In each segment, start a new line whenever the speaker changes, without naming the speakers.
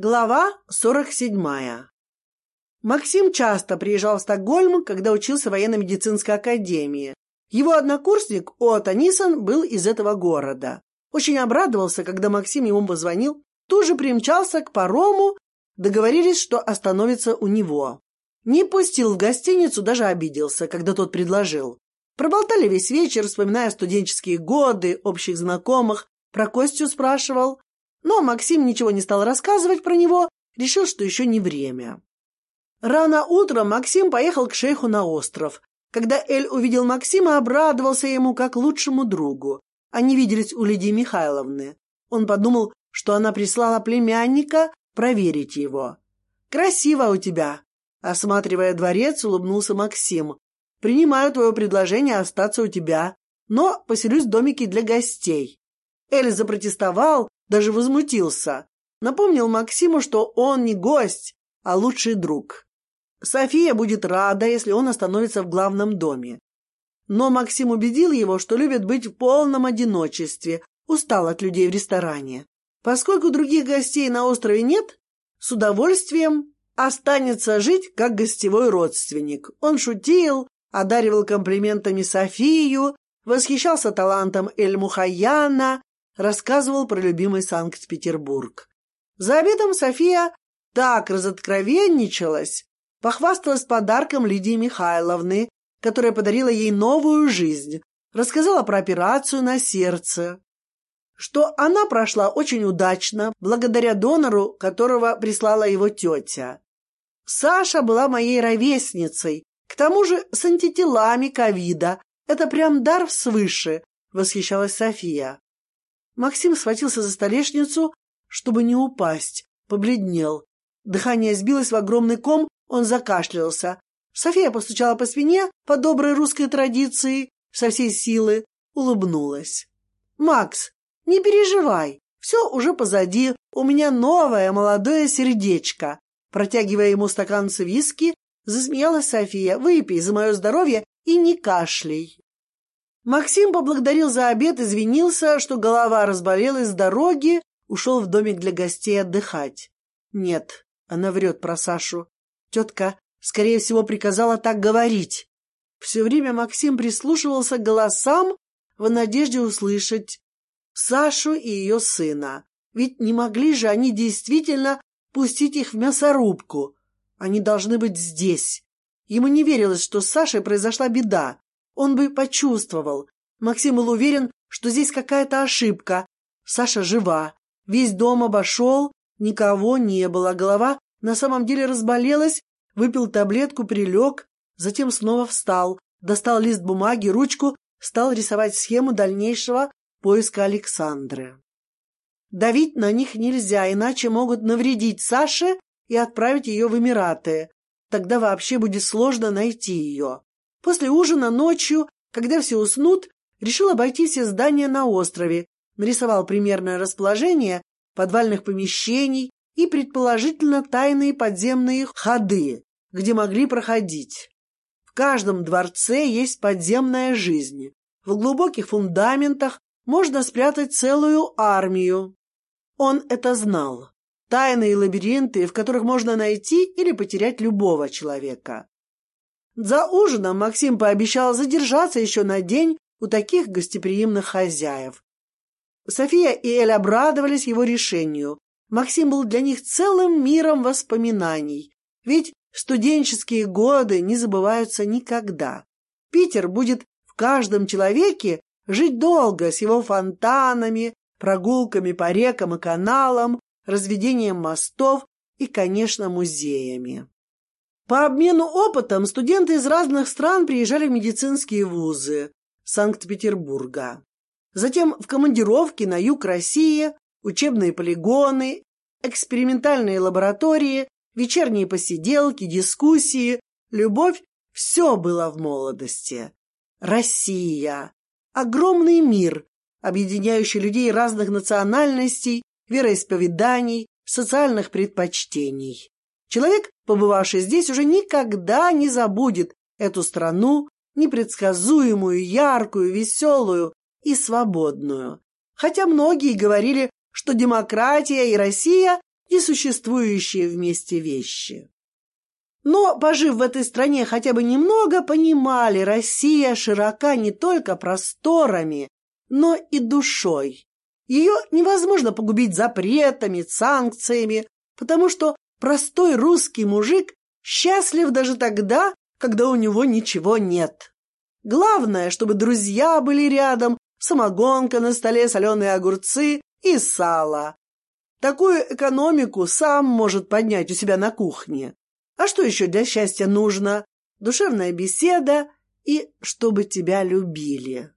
Глава сорок седьмая. Максим часто приезжал в Стокгольм, когда учился в военно-медицинской академии. Его однокурсник Отто Нисон был из этого города. Очень обрадовался, когда Максим ему позвонил, тут же примчался к парому, договорились, что остановится у него. Не пустил в гостиницу, даже обиделся, когда тот предложил. Проболтали весь вечер, вспоминая студенческие годы, общих знакомых. Про Костю спрашивал. Но Максим ничего не стал рассказывать про него, решил, что еще не время. Рано утром Максим поехал к шейху на остров. Когда Эль увидел Максима, обрадовался ему как лучшему другу. Они виделись у Лидии Михайловны. Он подумал, что она прислала племянника проверить его. «Красиво у тебя!» Осматривая дворец, улыбнулся Максим. «Принимаю твое предложение остаться у тебя, но поселюсь в домике для гостей». Эль запротестовал, даже возмутился. Напомнил Максиму, что он не гость, а лучший друг. София будет рада, если он остановится в главном доме. Но Максим убедил его, что любит быть в полном одиночестве, устал от людей в ресторане. Поскольку других гостей на острове нет, с удовольствием останется жить как гостевой родственник. Он шутил, одаривал комплиментами Софию, восхищался талантом Эль-Мухаяна, рассказывал про любимый Санкт-Петербург. За обедом София так разоткровенничалась, похвасталась подарком Лидии Михайловны, которая подарила ей новую жизнь, рассказала про операцию на сердце, что она прошла очень удачно, благодаря донору, которого прислала его тетя. Саша была моей ровесницей, к тому же с антителами ковида. Это прям дар свыше, восхищалась София. Максим схватился за столешницу, чтобы не упасть, побледнел. Дыхание сбилось в огромный ком, он закашлялся. София постучала по спине по доброй русской традиции, со всей силы, улыбнулась. «Макс, не переживай, все уже позади, у меня новое молодое сердечко». Протягивая ему стакан с виски, засмеялась София. «Выпей за мое здоровье и не кашляй». Максим поблагодарил за обед, извинился, что голова разболелась с дороги, ушел в домик для гостей отдыхать. Нет, она врет про Сашу. Тетка, скорее всего, приказала так говорить. Все время Максим прислушивался к голосам в надежде услышать Сашу и ее сына. Ведь не могли же они действительно пустить их в мясорубку. Они должны быть здесь. Ему не верилось, что с Сашей произошла беда. Он бы почувствовал. Максим был уверен, что здесь какая-то ошибка. Саша жива. Весь дом обошел, никого не было. Голова на самом деле разболелась, выпил таблетку, прилег, затем снова встал, достал лист бумаги, ручку, стал рисовать схему дальнейшего поиска Александры. Давить на них нельзя, иначе могут навредить Саше и отправить ее в Эмираты. Тогда вообще будет сложно найти ее. После ужина ночью, когда все уснут, решил обойти все здания на острове, нарисовал примерное расположение подвальных помещений и, предположительно, тайные подземные ходы, где могли проходить. В каждом дворце есть подземная жизнь. В глубоких фундаментах можно спрятать целую армию. Он это знал. Тайные лабиринты, в которых можно найти или потерять любого человека. За ужином Максим пообещал задержаться еще на день у таких гостеприимных хозяев. София и Эль обрадовались его решению. Максим был для них целым миром воспоминаний, ведь студенческие годы не забываются никогда. Питер будет в каждом человеке жить долго с его фонтанами, прогулками по рекам и каналам, разведением мостов и, конечно, музеями. По обмену опытом студенты из разных стран приезжали в медицинские вузы Санкт-Петербурга. Затем в командировки на юг России, учебные полигоны, экспериментальные лаборатории, вечерние посиделки, дискуссии, любовь – все было в молодости. Россия – огромный мир, объединяющий людей разных национальностей, вероисповеданий, социальных предпочтений. Человек, побывавший здесь, уже никогда не забудет эту страну, непредсказуемую, яркую, веселую и свободную. Хотя многие говорили, что демократия и Россия несуществующие вместе вещи. Но, пожив в этой стране хотя бы немного, понимали, Россия широка не только просторами, но и душой. Ее невозможно погубить запретами, санкциями, потому что простой русский мужик счастлив даже тогда, когда у него ничего нет. Главное, чтобы друзья были рядом, самогонка на столе, соленые огурцы и сало. Такую экономику сам может поднять у себя на кухне. А что еще для счастья нужно? Душевная беседа и чтобы тебя любили.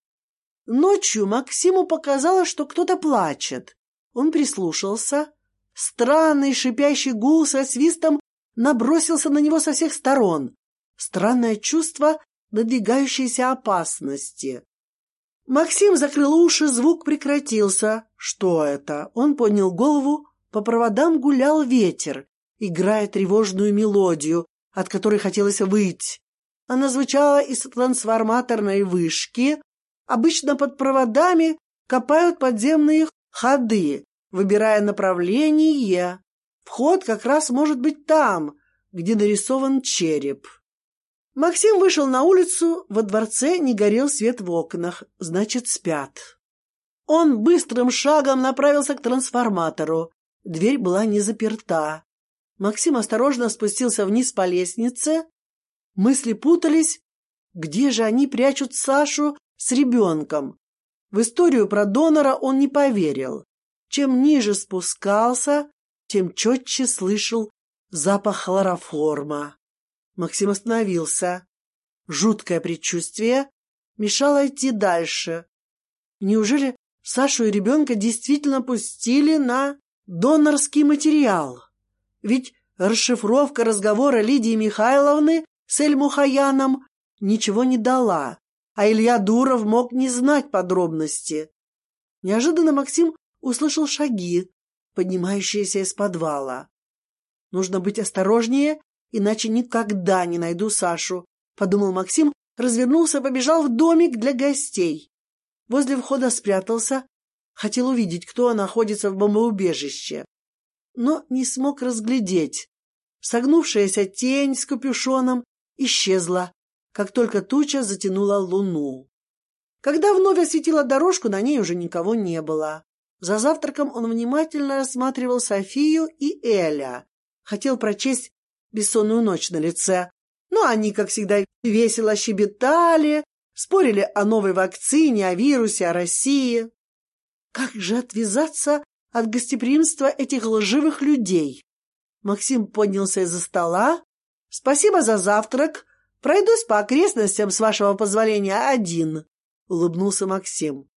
Ночью Максиму показалось, что кто-то плачет. Он прислушался. Странный шипящий гул со свистом набросился на него со всех сторон. Странное чувство надвигающейся опасности. Максим закрыл уши, звук прекратился. Что это? Он поднял голову. По проводам гулял ветер, играя тревожную мелодию, от которой хотелось выйти. Она звучала из трансформаторной вышки, Обычно под проводами копают подземные ходы, выбирая направление. Вход как раз может быть там, где нарисован череп. Максим вышел на улицу, во дворце не горел свет в окнах, значит, спят. Он быстрым шагом направился к трансформатору. Дверь была не заперта. Максим осторожно спустился вниз по лестнице. Мысли путались. Где же они прячут Сашу с ребенком. В историю про донора он не поверил. Чем ниже спускался, тем четче слышал запах хлороформа. Максим остановился. Жуткое предчувствие мешало идти дальше. Неужели Сашу и ребенка действительно пустили на донорский материал? Ведь расшифровка разговора Лидии Михайловны с Эльмухаяном ничего не дала а Илья Дуров мог не знать подробности. Неожиданно Максим услышал шаги, поднимающиеся из подвала. Нужно быть осторожнее, иначе никогда не найду Сашу, подумал Максим, развернулся, побежал в домик для гостей. Возле входа спрятался, хотел увидеть, кто находится в бомбоубежище, но не смог разглядеть. Согнувшаяся тень с капюшоном исчезла, как только туча затянула луну. Когда вновь осветила дорожку, на ней уже никого не было. За завтраком он внимательно рассматривал Софию и Эля. Хотел прочесть бессонную ночь на лице. Но они, как всегда, весело щебетали, спорили о новой вакцине, о вирусе, о России. Как же отвязаться от гостеприимства этих лживых людей? Максим поднялся из-за стола. «Спасибо за завтрак», Пройдусь по окрестностям, с вашего позволения, один, — улыбнулся Максим.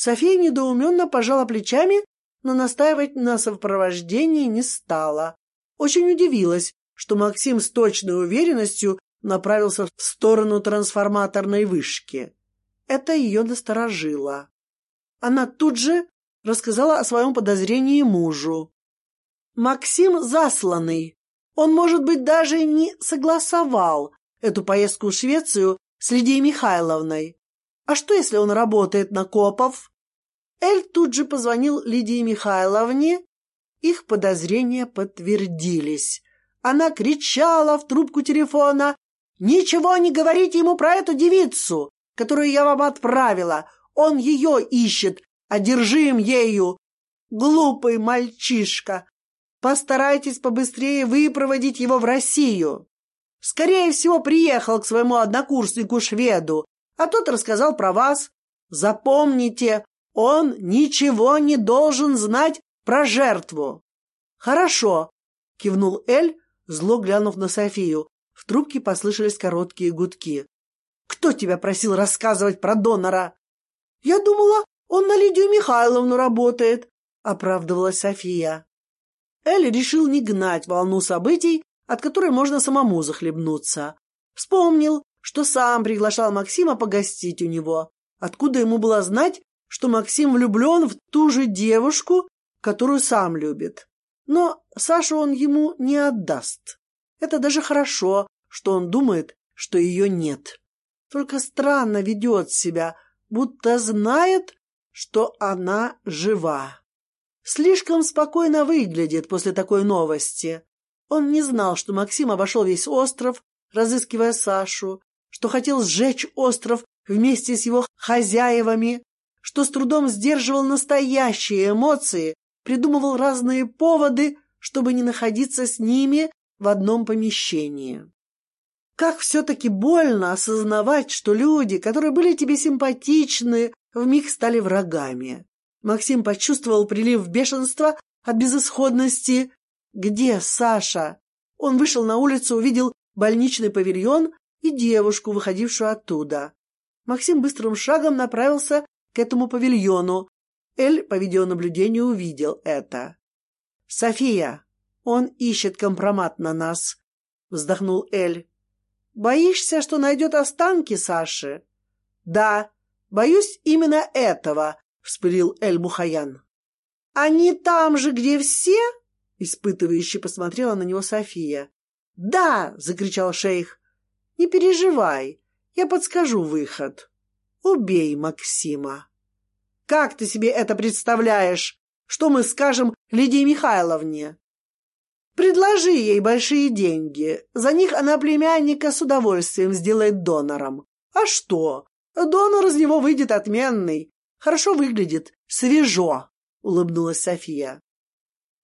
София недоуменно пожала плечами, но настаивать на сопровождении не стала. Очень удивилась, что Максим с точной уверенностью направился в сторону трансформаторной вышки. Это ее насторожило. Она тут же рассказала о своем подозрении мужу. Максим засланный. Он, может быть, даже не согласовал эту поездку в Швецию с Лидией Михайловной. А что, если он работает на копов? Эль тут же позвонил Лидии Михайловне. Их подозрения подтвердились. Она кричала в трубку телефона. «Ничего не говорите ему про эту девицу, которую я вам отправила. Он ее ищет, одержим ею. Глупый мальчишка. Постарайтесь побыстрее выпроводить его в Россию». Скорее всего, приехал к своему однокурснику-шведу, а тот рассказал про вас. Запомните, он ничего не должен знать про жертву. Хорошо, кивнул Эль, зло глянув на Софию. В трубке послышались короткие гудки. Кто тебя просил рассказывать про донора? Я думала, он на Лидию Михайловну работает, оправдывалась София. Эль решил не гнать волну событий, от которой можно самому захлебнуться. Вспомнил, что сам приглашал Максима погостить у него. Откуда ему было знать, что Максим влюблен в ту же девушку, которую сам любит? Но Сашу он ему не отдаст. Это даже хорошо, что он думает, что ее нет. Только странно ведет себя, будто знает, что она жива. слишком спокойно выглядит после такой новости. Он не знал, что Максим обошел весь остров, разыскивая Сашу, что хотел сжечь остров вместе с его хозяевами, что с трудом сдерживал настоящие эмоции, придумывал разные поводы, чтобы не находиться с ними в одном помещении. Как все-таки больно осознавать, что люди, которые были тебе симпатичны, вмиг стали врагами. Максим почувствовал прилив бешенства от безысходности. «Где Саша?» Он вышел на улицу, увидел больничный павильон и девушку, выходившую оттуда. Максим быстрым шагом направился к этому павильону. Эль по видеонаблюдению увидел это. «София, он ищет компромат на нас», — вздохнул Эль. Боишься, что найдет останки Саши? Да, боюсь именно этого, вспылил Эль-Мухаян. Они там же, где все? Испытывающе посмотрела на него София. Да, закричал шейх. Не переживай, я подскажу выход. Убей Максима. Как ты себе это представляешь? Что мы скажем Лидии Михайловне? Предложи ей большие деньги. За них она племянника с удовольствием сделает донором. А что? Донор из него выйдет отменный. Хорошо выглядит, свежо, — улыбнулась София.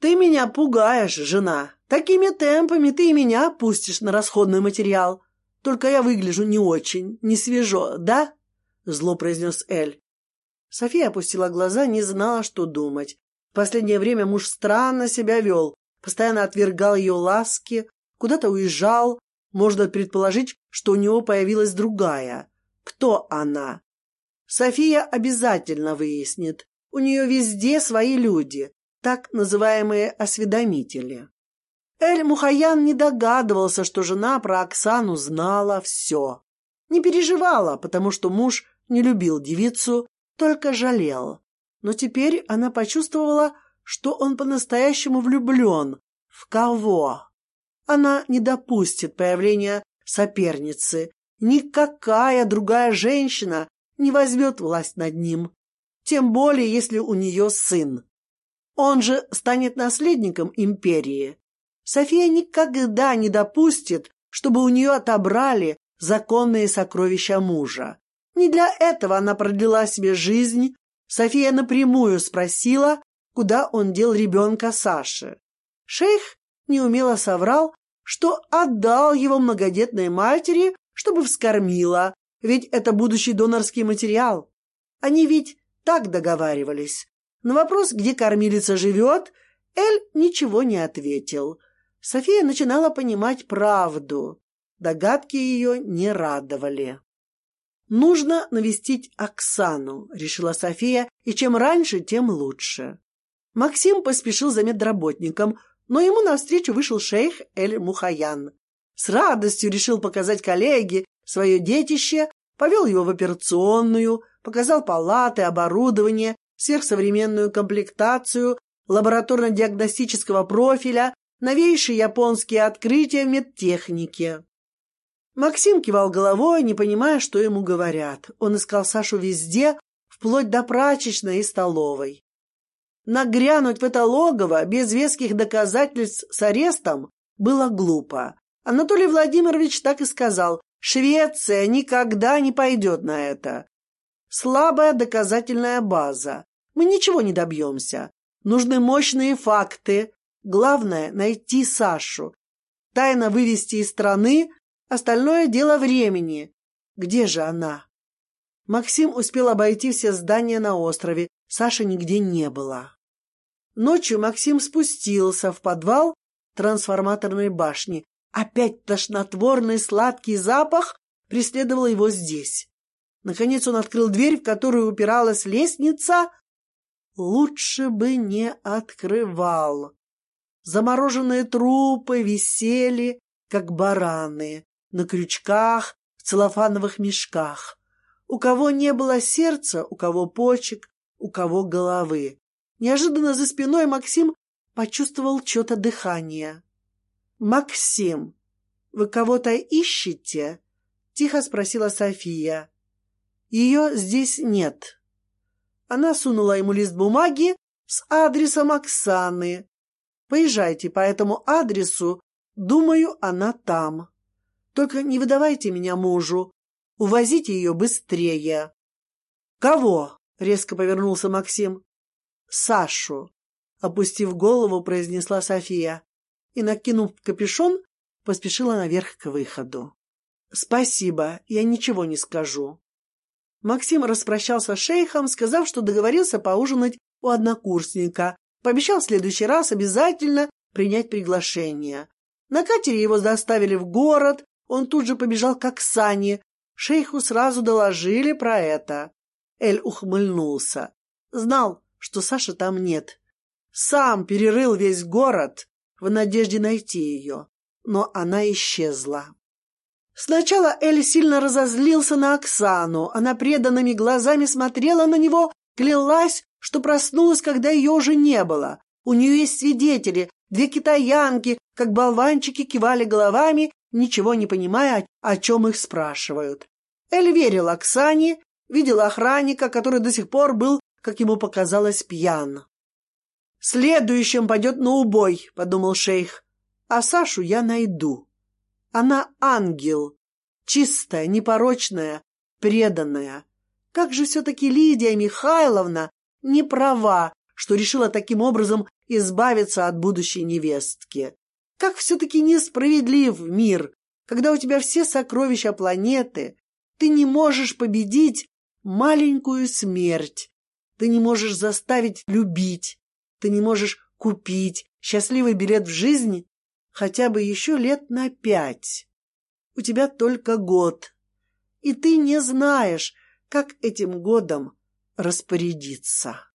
Ты меня пугаешь, жена. Такими темпами ты и меня пустишь на расходный материал. Только я выгляжу не очень, не свежо, да? Зло произнес Эль. София опустила глаза, не знала, что думать. В последнее время муж странно себя вел, постоянно отвергал ее ласки, куда-то уезжал. Можно предположить, что у него появилась другая. Кто она? София обязательно выяснит. У нее везде свои люди, так называемые осведомители. Эль Мухаян не догадывался, что жена про Оксану знала все. Не переживала, потому что муж не любил девицу, только жалел. Но теперь она почувствовала, что он по-настоящему влюблен. В кого? Она не допустит появления соперницы. Никакая другая женщина не возьмет власть над ним. Тем более, если у нее сын. Он же станет наследником империи. София никогда не допустит, чтобы у нее отобрали законные сокровища мужа. Не для этого она продлила себе жизнь. София напрямую спросила, куда он дел ребенка Саши. Шейх неумело соврал, что отдал его многодетной матери, чтобы вскормила, ведь это будущий донорский материал. Они ведь так договаривались. На вопрос, где кормилица живет, Эль ничего не ответил. София начинала понимать правду. Догадки ее не радовали. «Нужно навестить Оксану», — решила София, — «и чем раньше, тем лучше». Максим поспешил за медработником, но ему навстречу вышел шейх Эль-Мухаян. С радостью решил показать коллеге свое детище, повел его в операционную, показал палаты, оборудование, сверхсовременную комплектацию, лабораторно-диагностического профиля, новейшие японские открытия в медтехнике. Максим кивал головой, не понимая, что ему говорят. Он искал Сашу везде, вплоть до прачечной и столовой. Нагрянуть в это логово без веских доказательств с арестом было глупо. Анатолий Владимирович так и сказал, Швеция никогда не пойдет на это. Слабая доказательная база. Мы ничего не добьемся. Нужны мощные факты. Главное — найти Сашу. Тайно вывести из страны, остальное дело времени. Где же она? Максим успел обойти все здания на острове. Саши нигде не было. Ночью Максим спустился в подвал трансформаторной башни. Опять тошнотворный сладкий запах преследовал его здесь. Наконец он открыл дверь, в которую упиралась лестница. Лучше бы не открывал. Замороженные трупы висели, как бараны, на крючках, в целлофановых мешках. У кого не было сердца, у кого почек, у кого головы. Неожиданно за спиной Максим почувствовал что-то дыхание. «Максим, вы кого-то ищете?» — тихо спросила София. «Ее здесь нет». Она сунула ему лист бумаги с адресом Оксаны. Поезжайте по этому адресу, думаю, она там. Только не выдавайте меня мужу, увозите ее быстрее. Кого? резко повернулся Максим. Сашу, опустив голову, произнесла София и, накинув капюшон, поспешила наверх к выходу. Спасибо, я ничего не скажу. Максим распрощался с шейхом, сказав, что договорился поужинать у однокурсника, пообещал в следующий раз обязательно принять приглашение. На катере его доставили в город, он тут же побежал к Оксане. Шейху сразу доложили про это. Эль ухмыльнулся. Знал, что Саши там нет. Сам перерыл весь город в надежде найти ее, но она исчезла. Сначала Эль сильно разозлился на Оксану. Она преданными глазами смотрела на него, клялась, что проснулась, когда ее уже не было. У нее есть свидетели, две китаянки, как болванчики кивали головами, ничего не понимая, о чем их спрашивают. Эль верил Оксане, видел охранника, который до сих пор был, как ему показалось, пьян. «Следующим пойдет на убой», — подумал шейх, — «а Сашу я найду». Она ангел, чистая, непорочная, преданная. Как же все-таки Лидия Михайловна не права, что решила таким образом избавиться от будущей невестки. Как все-таки несправедлив мир, когда у тебя все сокровища планеты, ты не можешь победить маленькую смерть, ты не можешь заставить любить, ты не можешь купить счастливый билет в жизнь хотя бы еще лет на пять. У тебя только год, и ты не знаешь, как этим годом распорядиться.